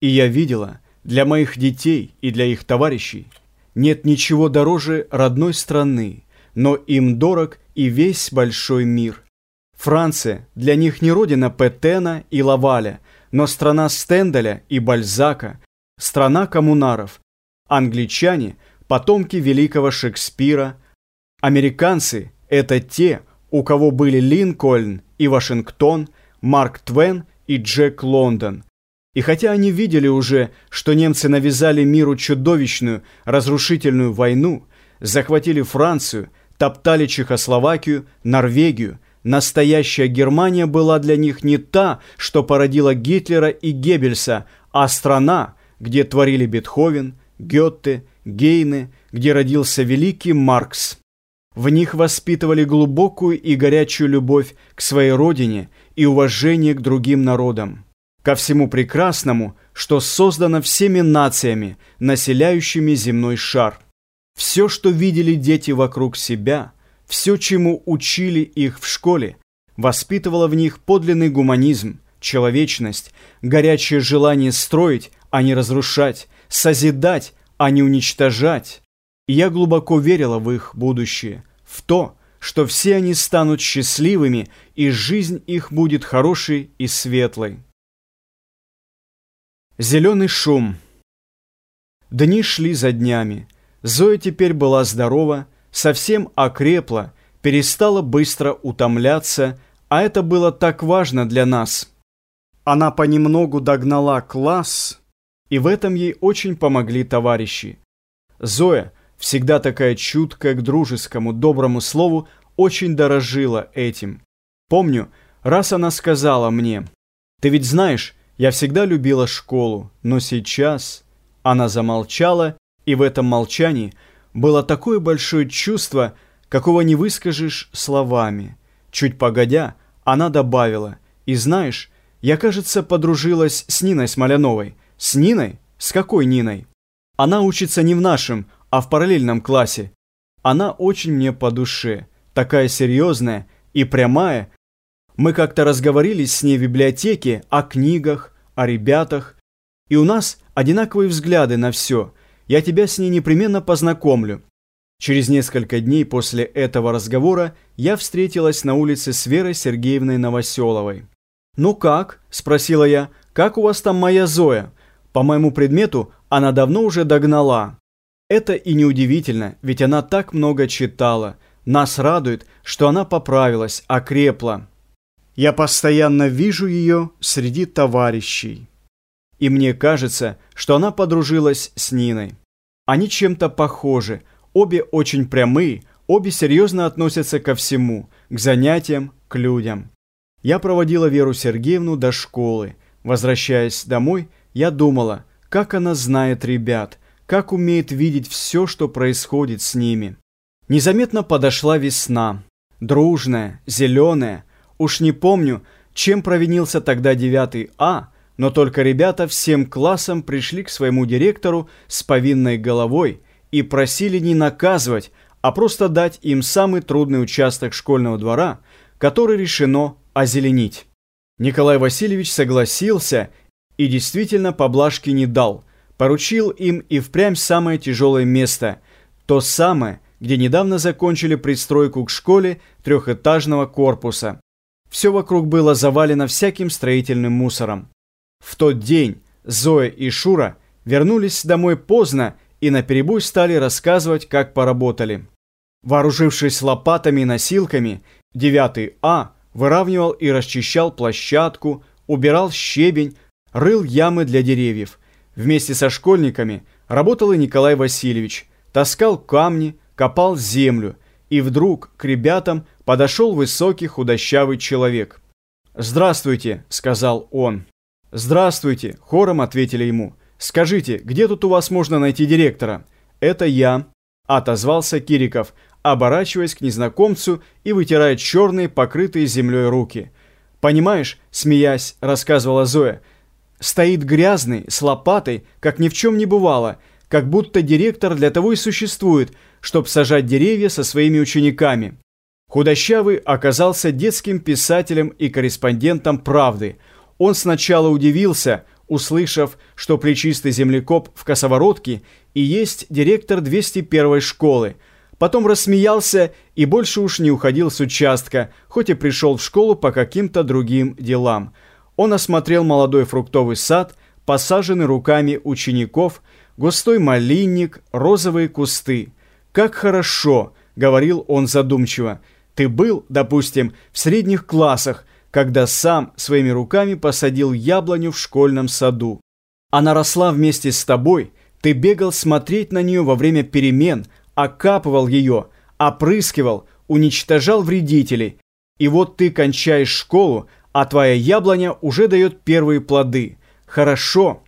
И я видела, для моих детей и для их товарищей нет ничего дороже родной страны, но им дорог и весь большой мир. Франция для них не родина Петена и Лаваля, но страна Стенделя и Бальзака, страна коммунаров. Англичане – потомки великого Шекспира. Американцы – это те, у кого были Линкольн и Вашингтон, Марк Твен и Джек Лондон – и хотя они видели уже, что немцы навязали миру чудовищную, разрушительную войну, захватили Францию, топтали Чехословакию, Норвегию, настоящая Германия была для них не та, что породила Гитлера и Геббельса, а страна, где творили Бетховен, Гетте, Гейне, где родился великий Маркс. В них воспитывали глубокую и горячую любовь к своей родине и уважение к другим народам ко всему прекрасному, что создано всеми нациями, населяющими земной шар. Все, что видели дети вокруг себя, все, чему учили их в школе, воспитывало в них подлинный гуманизм, человечность, горячее желание строить, а не разрушать, созидать, а не уничтожать. И я глубоко верила в их будущее, в то, что все они станут счастливыми, и жизнь их будет хорошей и светлой. Зеленый шум. Дни шли за днями. Зоя теперь была здорова, совсем окрепла, перестала быстро утомляться, а это было так важно для нас. Она понемногу догнала класс, и в этом ей очень помогли товарищи. Зоя, всегда такая чуткая к дружескому, доброму слову, очень дорожила этим. Помню, раз она сказала мне, «Ты ведь знаешь, я всегда любила школу, но сейчас...» Она замолчала, и в этом молчании было такое большое чувство, какого не выскажешь словами. Чуть погодя, она добавила, «И знаешь, я, кажется, подружилась с Ниной Смоляновой». «С Ниной? С какой Ниной?» «Она учится не в нашем, а в параллельном классе. Она очень мне по душе, такая серьезная и прямая, мы как-то разговорились с ней в библиотеке о книгах, о ребятах, и у нас одинаковые взгляды на все. Я тебя с ней непременно познакомлю. Через несколько дней после этого разговора я встретилась на улице с Верой Сергеевной Новоселовой. «Ну как?» – спросила я. «Как у вас там моя Зоя?» По моему предмету она давно уже догнала. Это и неудивительно, ведь она так много читала. Нас радует, что она поправилась, окрепла. Я постоянно вижу ее среди товарищей. И мне кажется, что она подружилась с Ниной. Они чем-то похожи, обе очень прямые, обе серьезно относятся ко всему, к занятиям, к людям. Я проводила Веру Сергеевну до школы. Возвращаясь домой, я думала, как она знает ребят, как умеет видеть все, что происходит с ними. Незаметно подошла весна. Дружная, зеленая, Уж не помню, чем провинился тогда 9 А, но только ребята всем классом пришли к своему директору с повинной головой и просили не наказывать, а просто дать им самый трудный участок школьного двора, который решено озеленить. Николай Васильевич согласился и действительно поблажки не дал, поручил им и впрямь самое тяжелое место, то самое, где недавно закончили пристройку к школе трехэтажного корпуса, все вокруг было завалено всяким строительным мусором. В тот день Зоя и Шура вернулись домой поздно и наперебой стали рассказывать, как поработали. Вооружившись лопатами и носилками, 9 А выравнивал и расчищал площадку, убирал щебень, рыл ямы для деревьев. Вместе со школьниками работал и Николай Васильевич, таскал камни, копал землю, и вдруг к ребятам подошел высокий худощавый человек. «Здравствуйте», — сказал он. «Здравствуйте», — хором ответили ему. «Скажите, где тут у вас можно найти директора?» «Это я», — отозвался Кириков, оборачиваясь к незнакомцу и вытирая черные, покрытые землей руки. «Понимаешь», — смеясь, рассказывала Зоя, «стоит грязный, с лопатой, как ни в чем не бывало, как будто директор для того и существует, чтобы сажать деревья со своими учениками». Худощавый оказался детским писателем и корреспондентом «Правды». Он сначала удивился, услышав, что плечистый землекоп в косоворотке и есть директор 201 школы, потом рассмеялся и больше уж не уходил с участка, хоть и пришел в школу по каким-то другим делам. Он осмотрел молодой фруктовый сад, посаженный руками учеников, густой малинник, розовые кусты. «Как хорошо!» — говорил он задумчиво. «Ты был, допустим, в средних классах, когда сам своими руками посадил яблоню в школьном саду. Она росла вместе с тобой, ты бегал смотреть на нее во время перемен, окапывал ее, опрыскивал, уничтожал вредителей. И вот ты кончаешь школу, а твоя яблоня уже дает первые плоды. Хорошо,